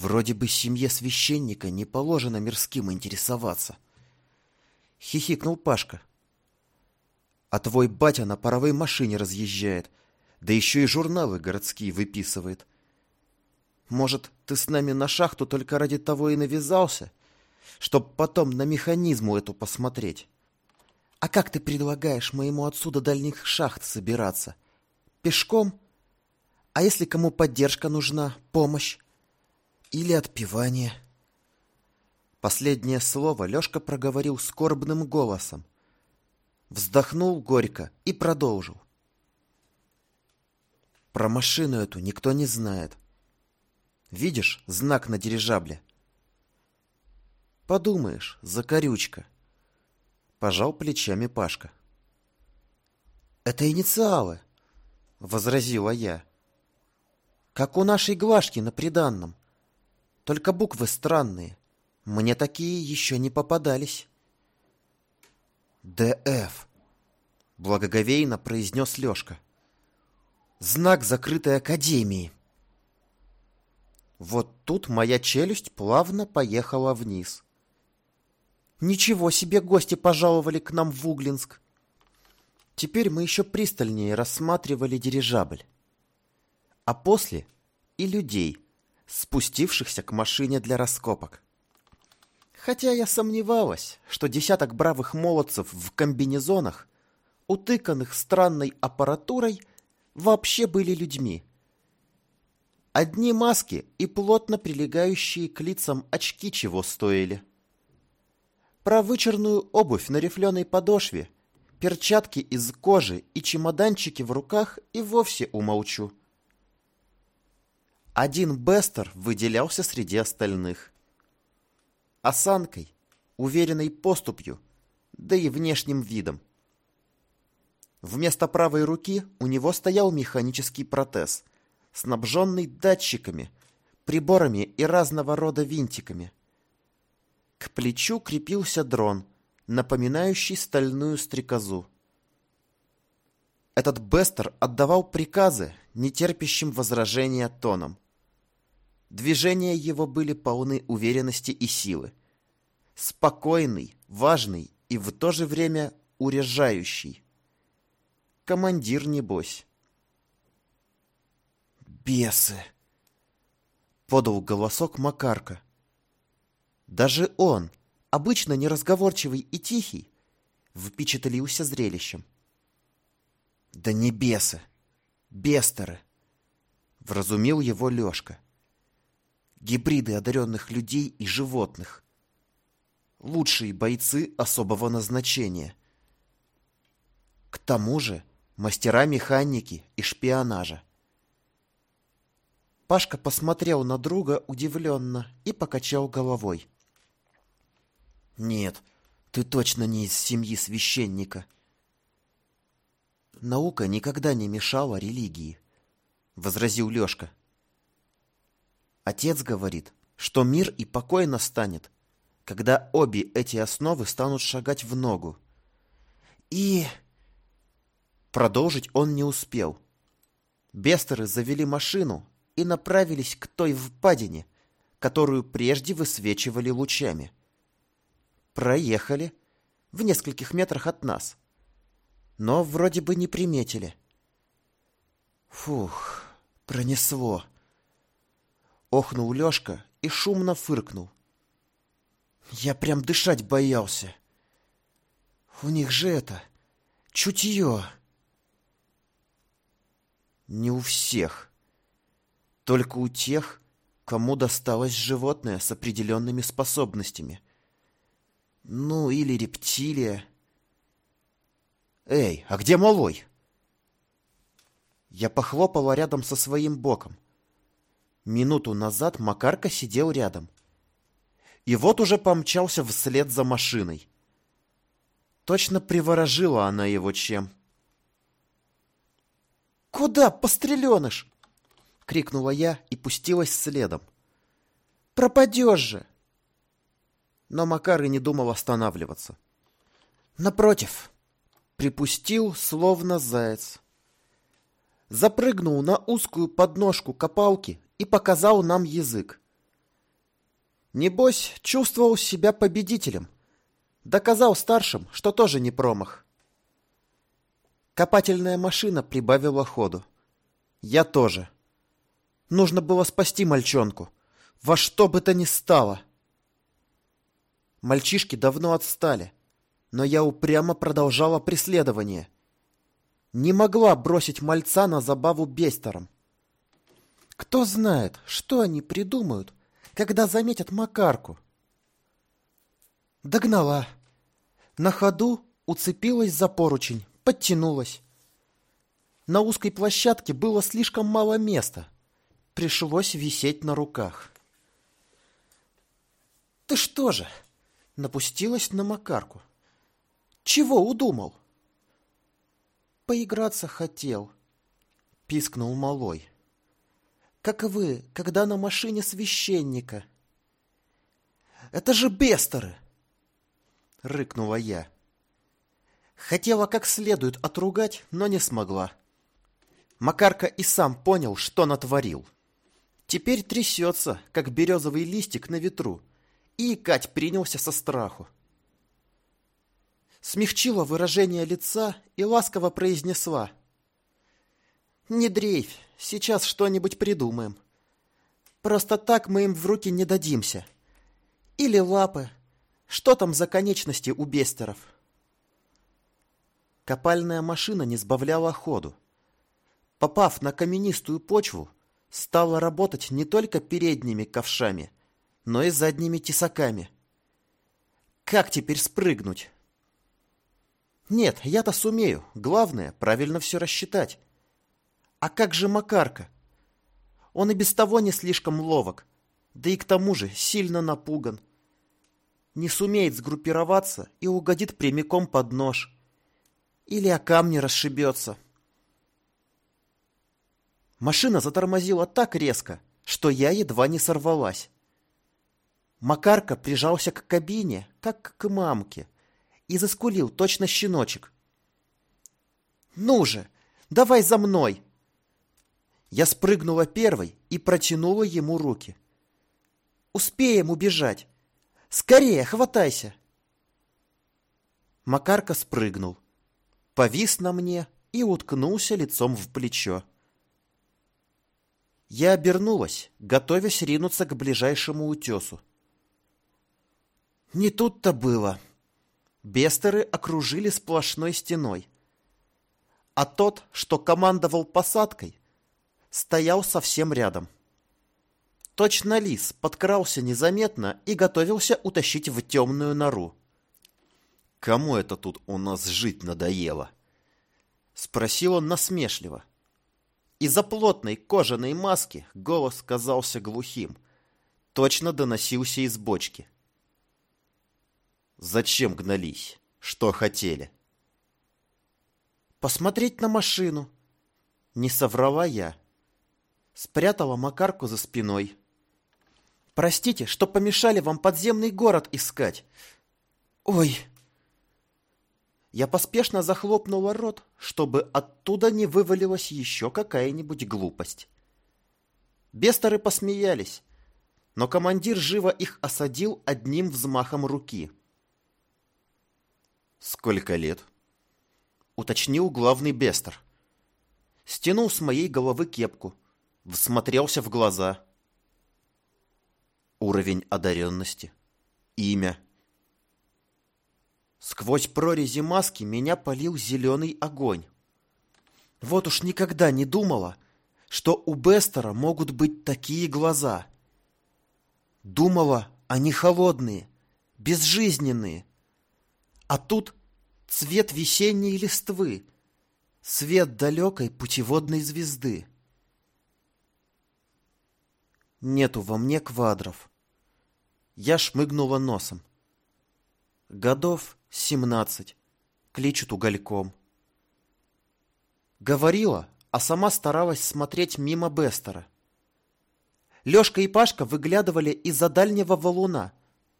Вроде бы семье священника не положено мирским интересоваться. Хихикнул Пашка. А твой батя на паровой машине разъезжает, да еще и журналы городские выписывает. Может, ты с нами на шахту только ради того и навязался, чтоб потом на механизму эту посмотреть? А как ты предлагаешь моему отцу до дальних шахт собираться? Пешком? А если кому поддержка нужна, помощь? Или отпевание? Последнее слово Лёшка проговорил скорбным голосом. Вздохнул горько и продолжил. Про машину эту никто не знает. Видишь знак на дирижабле? Подумаешь, закорючка. Пожал плечами Пашка. Это инициалы, возразила я. Как у нашей Глашки на приданном. Только буквы странные. Мне такие еще не попадались. ДФ, благоговейно произнес Лешка. Знак закрытой академии. Вот тут моя челюсть плавно поехала вниз. Ничего себе гости пожаловали к нам в Углинск. Теперь мы еще пристальнее рассматривали дирижабль. А после и людей, спустившихся к машине для раскопок. Хотя я сомневалась, что десяток бравых молодцев в комбинезонах, утыканных странной аппаратурой, вообще были людьми. Одни маски и плотно прилегающие к лицам очки чего стоили. Про вычерную обувь на рифленой подошве, перчатки из кожи и чемоданчики в руках и вовсе умолчу. Один Бестер выделялся среди остальных. Осанкой, уверенной поступью, да и внешним видом. Вместо правой руки у него стоял механический протез, снабженный датчиками, приборами и разного рода винтиками. К плечу крепился дрон, напоминающий стальную стрекозу. Этот Бестер отдавал приказы, не терпящим возражения тоном. Движения его были полны уверенности и силы. Спокойный, важный и в то же время урежающий. Командир, небось. «Бесы!» — подал голосок Макарка. Даже он, обычно неразговорчивый и тихий, впечатлился зрелищем. «Да не бесы! Бестеры!» — вразумил его Лешка. «Гибриды одаренных людей и животных. Лучшие бойцы особого назначения. К тому же мастера механики и шпионажа. Пашка посмотрел на друга удивленно и покачал головой. Нет, ты точно не из семьи священника. Наука никогда не мешала религии, возразил Лешка. Отец говорит, что мир и покой настанет, когда обе эти основы станут шагать в ногу. И... Продолжить он не успел. Бестеры завели машину и направились к той впадине, которую прежде высвечивали лучами проехали в нескольких метрах от нас, но вроде бы не приметили. Фух, пронесло. Охнул Лёшка и шумно фыркнул. Я прям дышать боялся. У них же это, чутье. Не у всех. Только у тех, кому досталось животное с определенными способностями. Ну, или рептилия. Эй, а где малой? Я похлопала рядом со своим боком. Минуту назад Макарка сидел рядом. И вот уже помчался вслед за машиной. Точно приворожила она его чем. «Куда, постреленыш?» — крикнула я и пустилась следом. «Пропадешь же!» но Макар и не думал останавливаться. Напротив, припустил, словно заяц. Запрыгнул на узкую подножку копалки и показал нам язык. Небось, чувствовал себя победителем. Доказал старшим, что тоже не промах. Копательная машина прибавила ходу. Я тоже. Нужно было спасти мальчонку. Во что бы то ни стало. Мальчишки давно отстали, но я упрямо продолжала преследование. Не могла бросить мальца на забаву бестером. Кто знает, что они придумают, когда заметят Макарку. Догнала. На ходу уцепилась за поручень, подтянулась. На узкой площадке было слишком мало места. Пришлось висеть на руках. «Ты что же?» — напустилась на Макарку. «Чего удумал?» «Поиграться хотел», — пискнул малой как вы, когда на машине священника. Это же бестеры! Рыкнула я. Хотела как следует отругать, но не смогла. Макарка и сам понял, что натворил. Теперь трясется, как березовый листик на ветру, и икать принялся со страху. Смягчила выражение лица и ласково произнесла. «Не дрейфь, сейчас что-нибудь придумаем. Просто так мы им в руки не дадимся. Или лапы. Что там за конечности у бестеров?» Копальная машина не сбавляла ходу. Попав на каменистую почву, стала работать не только передними ковшами, но и задними тесаками. Как теперь спрыгнуть? Нет, я-то сумею. Главное, правильно все рассчитать. А как же Макарка? Он и без того не слишком ловок, да и к тому же сильно напуган. Не сумеет сгруппироваться и угодит прямиком под нож. Или о камни расшибется. Машина затормозила так резко, что я едва не сорвалась. Макарка прижался к кабине, как к мамке, и заскулил точно щеночек. «Ну же, давай за мной!» Я спрыгнула первой и протянула ему руки. «Успеем убежать! Скорее, хватайся!» Макарка спрыгнул, повис на мне и уткнулся лицом в плечо. Я обернулась, готовясь ринуться к ближайшему утесу. Не тут-то было. Бестеры окружили сплошной стеной. А тот, что командовал посадкой, стоял совсем рядом. Точно лис подкрался незаметно и готовился утащить в темную нору. «Кому это тут у нас жить надоело?» Спросил он насмешливо. Из-за плотной кожаной маски голос казался глухим. Точно доносился из бочки. «Зачем гнались? Что хотели?» «Посмотреть на машину». Не соврала я спрятала Макарку за спиной. «Простите, что помешали вам подземный город искать. Ой!» Я поспешно захлопнула рот, чтобы оттуда не вывалилась еще какая-нибудь глупость. Бестеры посмеялись, но командир живо их осадил одним взмахом руки. «Сколько лет?» — уточнил главный бестер. Стянул с моей головы кепку — всмотрелся в глаза. Уровень одаренности. Имя. Сквозь прорези маски меня полил зеленый огонь. Вот уж никогда не думала, что у Бестера могут быть такие глаза. Думала, они холодные, безжизненные. А тут цвет весенней листвы, свет далекой путеводной звезды. Нету во мне квадров. Я шмыгнула носом. Годов семнадцать. Кличут угольком. Говорила, а сама старалась смотреть мимо Бестера. Лёшка и Пашка выглядывали из-за дальнего валуна,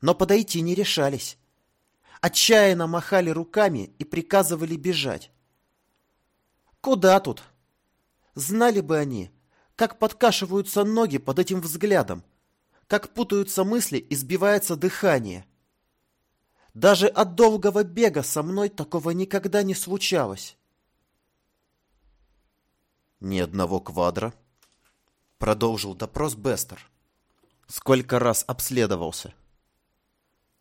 но подойти не решались. Отчаянно махали руками и приказывали бежать. Куда тут? Знали бы они, как подкашиваются ноги под этим взглядом, как путаются мысли и сбивается дыхание. Даже от долгого бега со мной такого никогда не случалось. Ни одного квадра. Продолжил допрос Бестер. Сколько раз обследовался?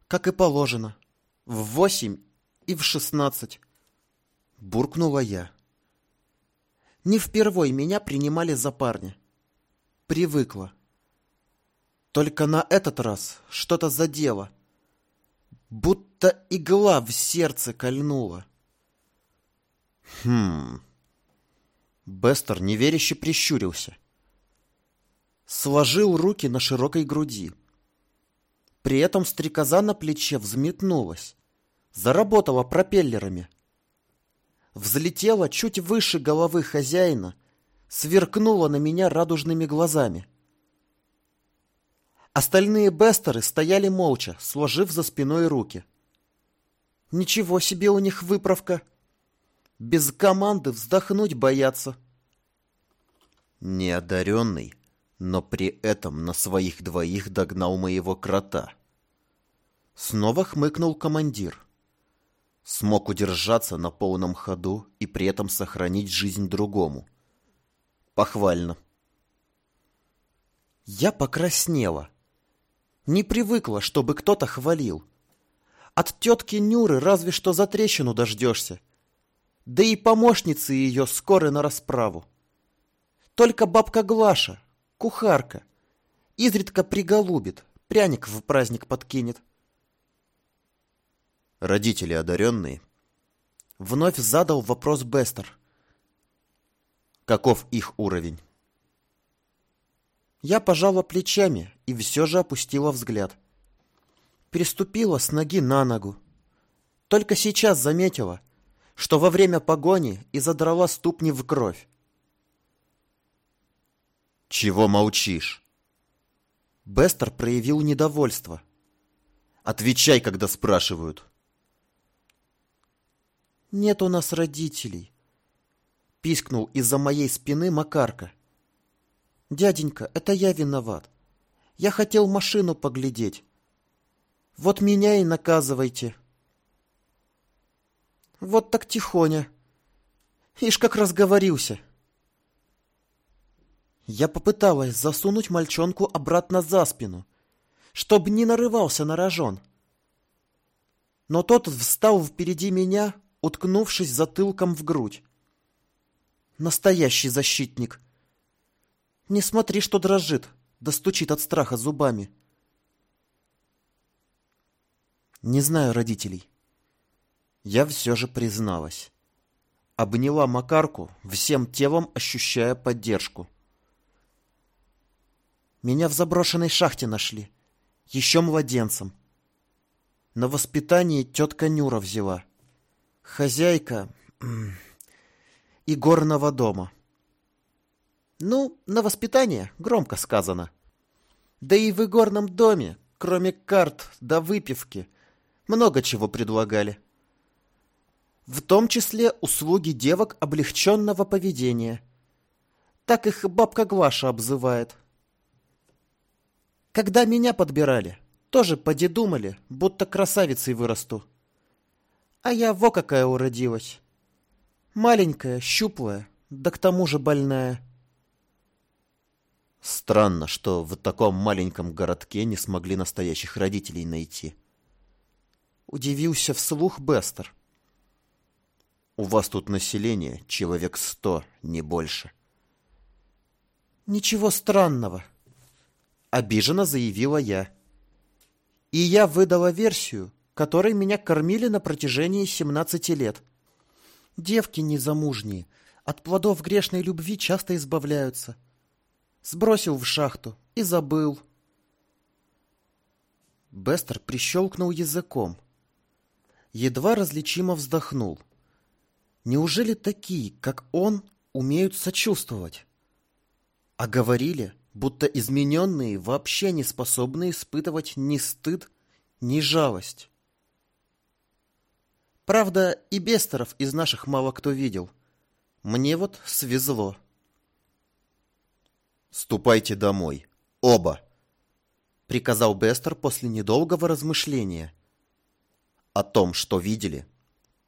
Как и положено. В восемь и в шестнадцать. Буркнула я. Не впервой меня принимали за парня. Привыкла. Только на этот раз что-то задело. Будто игла в сердце кольнула. Хм. Бестер неверяще прищурился. Сложил руки на широкой груди. При этом стрекоза на плече взметнулась. Заработала пропеллерами. Взлетела чуть выше головы хозяина, сверкнула на меня радужными глазами. Остальные бестеры стояли молча, сложив за спиной руки. Ничего себе у них выправка. Без команды вздохнуть боятся. Неодаренный, но при этом на своих двоих догнал моего крота. Снова хмыкнул командир. Смог удержаться на полном ходу и при этом сохранить жизнь другому. Похвально. Я покраснела. Не привыкла, чтобы кто-то хвалил. От тетки Нюры разве что за трещину дождешься. Да и помощницы ее скоры на расправу. Только бабка Глаша, кухарка, изредка приголубит, пряник в праздник подкинет. Родители одаренные? Вновь задал вопрос Бестер. Каков их уровень? Я пожала плечами и все же опустила взгляд. Переступила с ноги на ногу. Только сейчас заметила, что во время погони и задрала ступни в кровь. «Чего молчишь?» Бестер проявил недовольство. «Отвечай, когда спрашивают». «Нет у нас родителей», — пискнул из-за моей спины Макарка. «Дяденька, это я виноват. Я хотел машину поглядеть. Вот меня и наказывайте». «Вот так тихоня. Ишь, как разговорился». Я попыталась засунуть мальчонку обратно за спину, чтобы не нарывался на рожон. Но тот встал впереди меня, уткнувшись затылком в грудь. Настоящий защитник. Не смотри, что дрожит, да от страха зубами. Не знаю родителей. Я все же призналась. Обняла Макарку, всем телом ощущая поддержку. Меня в заброшенной шахте нашли. Еще младенцем. На воспитание тетка Нюра взяла. Хозяйка игорного дома. Ну, на воспитание громко сказано. Да и в игорном доме, кроме карт да выпивки, много чего предлагали. В том числе услуги девок облегченного поведения. Так их бабка Глаша обзывает. Когда меня подбирали, тоже поди думали, будто красавицей вырасту. А я во какая уродилась. Маленькая, щуплая, да к тому же больная. Странно, что в таком маленьком городке не смогли настоящих родителей найти. Удивился вслух Бестер. У вас тут население человек сто, не больше. Ничего странного, обиженно заявила я. И я выдала версию, которой меня кормили на протяжении 17 лет. Девки незамужние от плодов грешной любви часто избавляются. Сбросил в шахту и забыл. Бестер прищелкнул языком. Едва различимо вздохнул. Неужели такие, как он, умеют сочувствовать? А говорили, будто измененные вообще не способны испытывать ни стыд, ни жалость. Правда, и Бестеров из наших мало кто видел. Мне вот свезло. Ступайте домой. Оба. — приказал Бестер после недолгого размышления. «О том, что видели,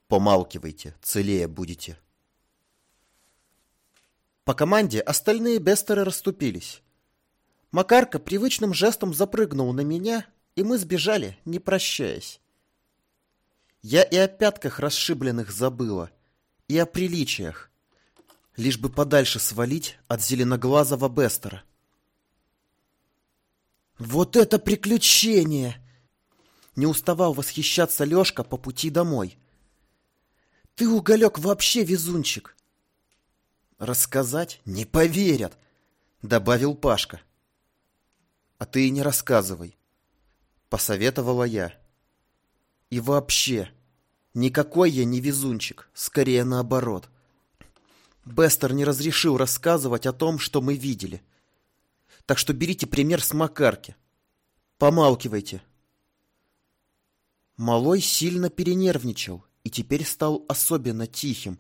помалкивайте, целее будете». По команде остальные Бестеры расступились. Макарка привычным жестом запрыгнул на меня, и мы сбежали, не прощаясь. Я и о пятках расшибленных забыла, и о приличиях, лишь бы подальше свалить от зеленоглазого Бестера. «Вот это приключение!» Не уставал восхищаться Лёшка по пути домой. «Ты, Уголек, вообще везунчик!» «Рассказать не поверят!» — добавил Пашка. «А ты и не рассказывай», — посоветовала я. «И вообще, никакой я не везунчик, скорее наоборот. Бестер не разрешил рассказывать о том, что мы видели. Так что берите пример с Макарки. Помалкивайте». Малой сильно перенервничал и теперь стал особенно тихим.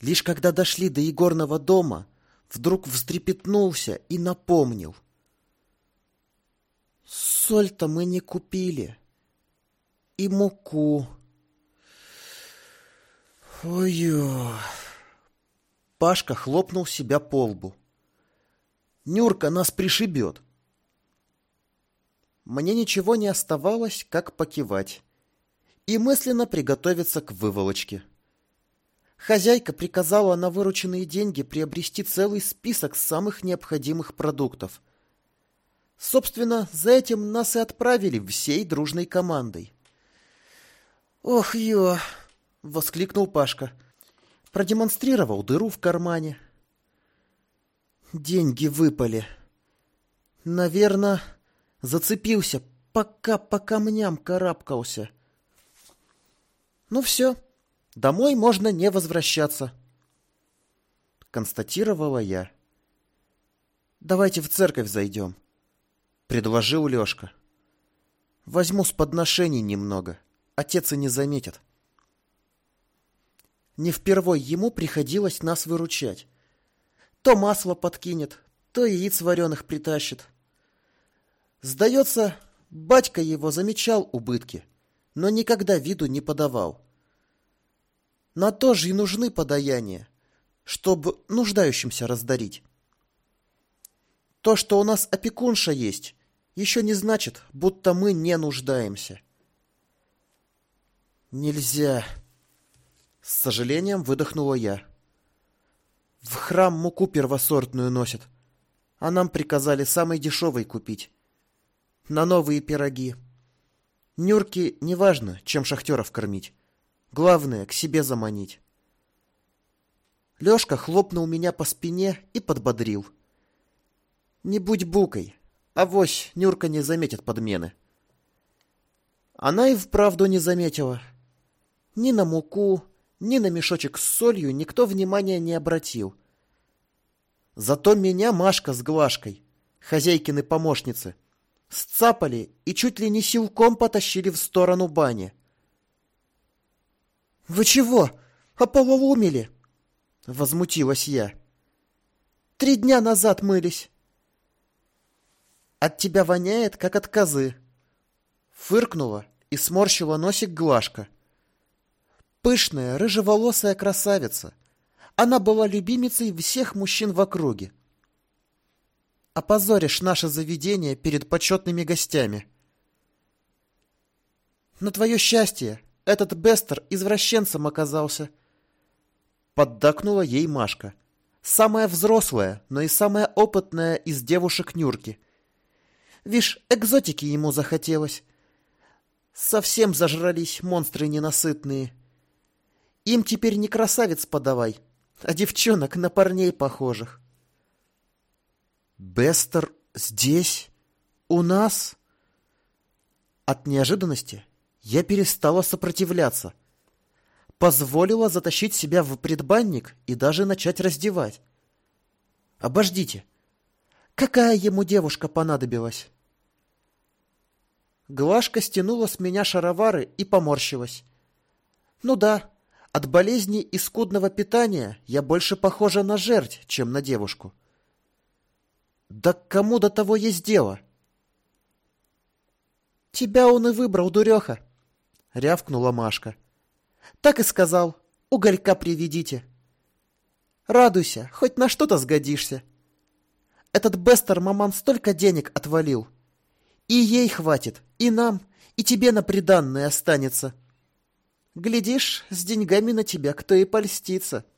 Лишь когда дошли до Егорного дома, вдруг встрепетнулся и напомнил. Соль-то мы не купили. И муку. Ой-ё. Пашка хлопнул себя по лбу. Нюрка нас пришибет. Мне ничего не оставалось, как покивать и мысленно приготовиться к выволочке. Хозяйка приказала на вырученные деньги приобрести целый список самых необходимых продуктов – Собственно, за этим нас и отправили всей дружной командой. «Ох, ё!» — воскликнул Пашка. Продемонстрировал дыру в кармане. Деньги выпали. Наверное, зацепился, пока по камням карабкался. Ну все, домой можно не возвращаться. Констатировала я. Давайте в церковь зайдем. — предложил Лёшка. «Возьму с подношений немного. Отец и не заметит». Не впервой ему приходилось нас выручать. То масло подкинет, то яиц вареных притащит. Сдается, батька его замечал убытки, но никогда виду не подавал. На то же и нужны подаяния, чтобы нуждающимся раздарить. То, что у нас опекунша есть, еще не значит, будто мы не нуждаемся. Нельзя. С сожалением выдохнула я. В храм муку первосортную носят, а нам приказали самой дешевой купить. На новые пироги. Нюрки неважно, чем шахтеров кормить. Главное, к себе заманить. Лёшка хлопнул меня по спине и подбодрил. — не будь букой. Авось Нюрка не заметит подмены. Она и вправду не заметила. Ни на муку, ни на мешочек с солью никто внимания не обратил. Зато меня Машка с Глашкой, хозяйкины помощницы, сцапали и чуть ли не силком потащили в сторону бани. «Вы чего? Ополоумели?» — возмутилась я. «Три дня назад мылись. От тебя воняет, как от козы. Фыркнула и сморщила носик Глашка. Пышная, рыжеволосая красавица. Она была любимицей всех мужчин в округе. Опозоришь наше заведение перед почетными гостями. На твое счастье, этот Бестер извращенцем оказался. Поддакнула ей Машка. Самая взрослая, но и самая опытная из девушек Нюрки. Вишь, экзотики ему захотелось. Совсем зажрались монстры ненасытные. Им теперь не красавец подавай, а девчонок на парней похожих. Бестер здесь? У нас? От неожиданности я перестала сопротивляться. Позволила затащить себя в предбанник и даже начать раздевать. Обождите. Какая ему девушка понадобилась? Глашка стянула с меня шаровары и поморщилась. Ну да, от болезни и скудного питания я больше похожа на жерть, чем на девушку. Да кому до того есть дело? Тебя он и выбрал, дуреха, — рявкнула Машка. Так и сказал, уголька приведите. Радуйся, хоть на что-то сгодишься. Этот Бестер маман столько денег отвалил. И ей хватит, и нам, и тебе на приданное останется. Глядишь, с деньгами на тебя кто и польстится. —